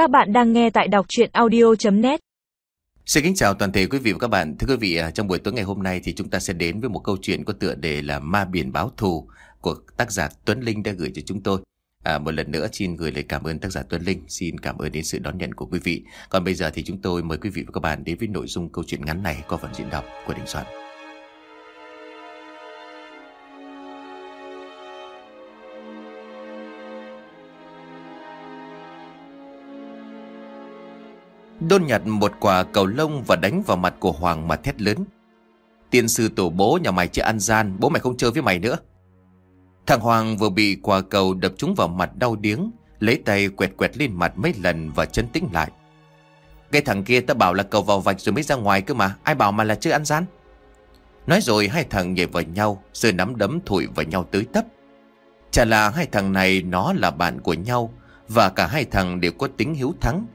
Các bạn đang nghe tại đọc chuyện audio.net Xin kính chào toàn thể quý vị và các bạn. Thưa quý vị, à, trong buổi tối ngày hôm nay thì chúng ta sẽ đến với một câu chuyện có tựa đề là Ma Biển Báo Thù của tác giả Tuấn Linh đã gửi cho chúng tôi. À, một lần nữa xin gửi lời cảm ơn tác giả Tuấn Linh, xin cảm ơn đến sự đón nhận của quý vị. Còn bây giờ thì chúng tôi mời quý vị và các bạn đến với nội dung câu chuyện ngắn này qua phần diễn đọc của Đình Soạn. Đôn nhặt một quả cầu lông và đánh vào mặt của Hoàng mà thét lớn. Tiên sư tổ bố nhà mày chưa ăn gian, bố mày không chơi với mày nữa. Thằng Hoàng vừa bị quả cầu đập trúng vào mặt đau điếng, lấy tay quẹt quẹt lên mặt mấy lần và chấn tĩnh lại. Cái thằng kia ta bảo là cầu vào vạch rồi mới ra ngoài cơ mà, ai bảo mà là chưa ăn gian. Nói rồi hai thằng nhảy vào nhau, rồi nắm đấm thổi vào nhau tới tấp. Chả là hai thằng này nó là bạn của nhau, và cả hai thằng đều có tính hiếu thắng.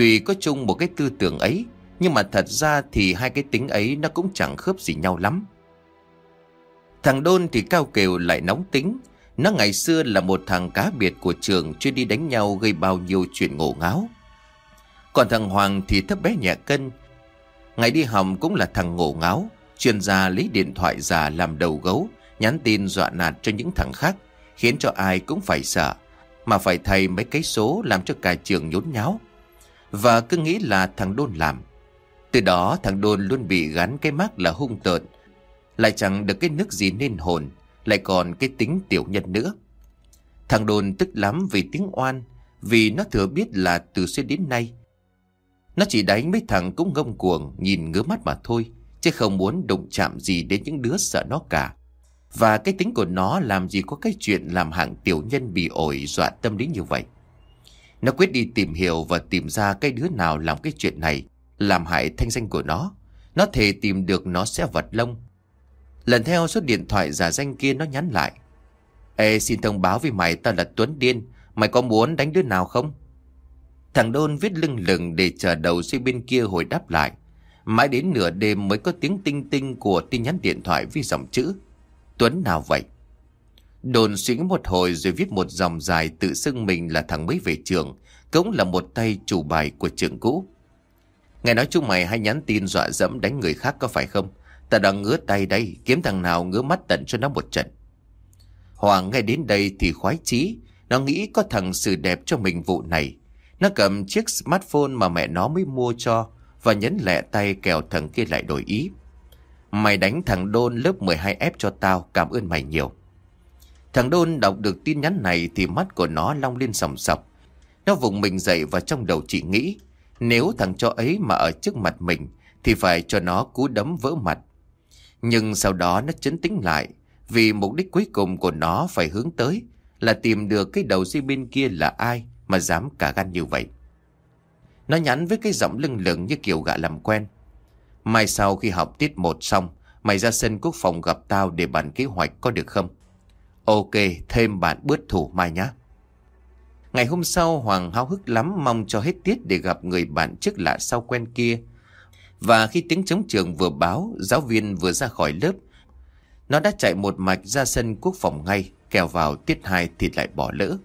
Tuy có chung một cái tư tưởng ấy, nhưng mà thật ra thì hai cái tính ấy nó cũng chẳng khớp gì nhau lắm. Thằng Đôn thì cao kiều lại nóng tính. Nó ngày xưa là một thằng cá biệt của trường chuyên đi đánh nhau gây bao nhiêu chuyện ngổ ngáo. Còn thằng Hoàng thì thấp bé nhẹ cân. Ngày đi học cũng là thằng ngổ ngáo, chuyên gia lấy điện thoại giả làm đầu gấu, nhắn tin dọa nạt cho những thằng khác, khiến cho ai cũng phải sợ, mà phải thay mấy cái số làm cho cả trường nhốn nháo. Và cứ nghĩ là thằng Đôn làm. Từ đó thằng Đôn luôn bị gắn cái mác là hung tợn, lại chẳng được cái nước gì nên hồn, lại còn cái tính tiểu nhân nữa. Thằng Đôn tức lắm vì tiếng oan, vì nó thừa biết là từ xưa đến nay. Nó chỉ đánh mấy thằng cũng ngông cuồng, nhìn ngứa mắt mà thôi, chứ không muốn đụng chạm gì đến những đứa sợ nó cả. Và cái tính của nó làm gì có cái chuyện làm hạng tiểu nhân bị ổi dọa tâm lý như vậy. Nó quyết đi tìm hiểu và tìm ra cái đứa nào làm cái chuyện này, làm hại thanh danh của nó. Nó thề tìm được nó sẽ vật lông. Lần theo số điện thoại giả danh kia nó nhắn lại. Ê xin thông báo với mày tao là Tuấn Điên, mày có muốn đánh đứa nào không? Thằng Đôn viết lưng lửng để chờ đầu dây bên kia hồi đáp lại. Mãi đến nửa đêm mới có tiếng tinh tinh của tin nhắn điện thoại với dòng chữ. Tuấn nào vậy? Đồn suy nghĩ một hồi rồi viết một dòng dài tự xưng mình là thằng mới về trường, cũng là một tay chủ bài của trường cũ. nghe nói chúng mày hay nhắn tin dọa dẫm đánh người khác có phải không? Ta đang ngứa tay đây, kiếm thằng nào ngứa mắt tận cho nó một trận. Hoàng nghe đến đây thì khoái chí, nó nghĩ có thằng xử đẹp cho mình vụ này. Nó cầm chiếc smartphone mà mẹ nó mới mua cho và nhấn lẹ tay kèo thằng kia lại đổi ý. Mày đánh thằng Đôn lớp 12F cho tao, cảm ơn mày nhiều. Thằng Đôn đọc được tin nhắn này thì mắt của nó long lên sòng sọc. Nó vùng mình dậy và trong đầu chỉ nghĩ, nếu thằng cho ấy mà ở trước mặt mình thì phải cho nó cú đấm vỡ mặt. Nhưng sau đó nó chấn tĩnh lại vì mục đích cuối cùng của nó phải hướng tới là tìm được cái đầu dây bên kia là ai mà dám cả gan như vậy. Nó nhắn với cái giọng lưng lửng như kiểu gạ làm quen. Mai sau khi học tiết một xong, mày ra sân quốc phòng gặp tao để bàn kế hoạch có được không? Ok, thêm bạn bớt thủ mai nhé. Ngày hôm sau Hoàng háo hức lắm mong cho hết tiết để gặp người bạn trước lạ sau quen kia. Và khi tiếng chống trường vừa báo, giáo viên vừa ra khỏi lớp, nó đã chạy một mạch ra sân quốc phòng ngay, kèo vào tiết hai thì lại bỏ lỡ.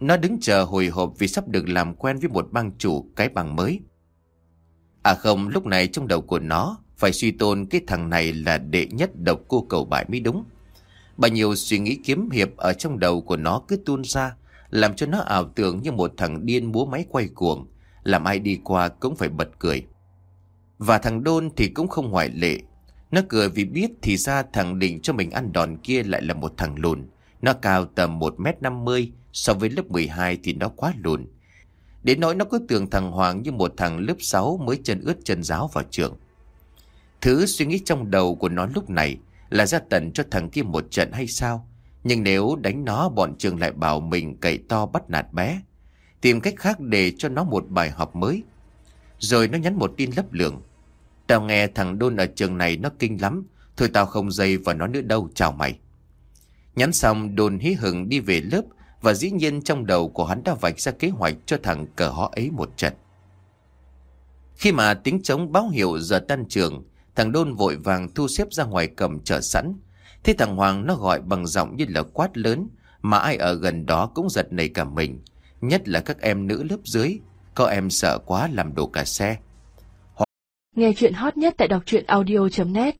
Nó đứng chờ hồi hộp vì sắp được làm quen với một bang chủ cái bằng mới. À không, lúc này trong đầu của nó phải suy tôn cái thằng này là đệ nhất độc cô cầu bại mới đúng. Bao nhiêu suy nghĩ kiếm hiệp ở trong đầu của nó cứ tuôn ra, làm cho nó ảo tưởng như một thằng điên búa máy quay cuồng, làm ai đi qua cũng phải bật cười. Và thằng Đôn thì cũng không ngoại lệ. Nó cười vì biết thì ra thằng định cho mình ăn đòn kia lại là một thằng lùn. Nó cao tầm 1m50, so với lớp 12 thì nó quá lùn. Đến nỗi nó cứ tưởng thằng Hoàng như một thằng lớp 6 mới chân ướt chân giáo vào trường. Thứ suy nghĩ trong đầu của nó lúc này là ra tận cho thằng kia một trận hay sao? Nhưng nếu đánh nó bọn trường lại bảo mình cậy to bắt nạt bé. Tìm cách khác để cho nó một bài học mới. Rồi nó nhắn một tin lấp lượng. Tao nghe thằng Đôn ở trường này nó kinh lắm. Thôi tao không dây vào nó nữa đâu, chào mày. Nhắn xong Đôn hí hừng đi về lớp và dĩ nhiên trong đầu của hắn đã vạch ra kế hoạch cho thằng cờ họ ấy một trận. Khi mà tiếng trống báo hiệu giờ tan trường, thằng Đôn vội vàng thu xếp ra ngoài cầm chờ sẵn. Thế thằng Hoàng nó gọi bằng giọng như là quát lớn, mà ai ở gần đó cũng giật nảy cả mình, nhất là các em nữ lớp dưới. Có em sợ quá làm đổ cả xe Nghe chuyện hot nhất tại đọc truyện audio.net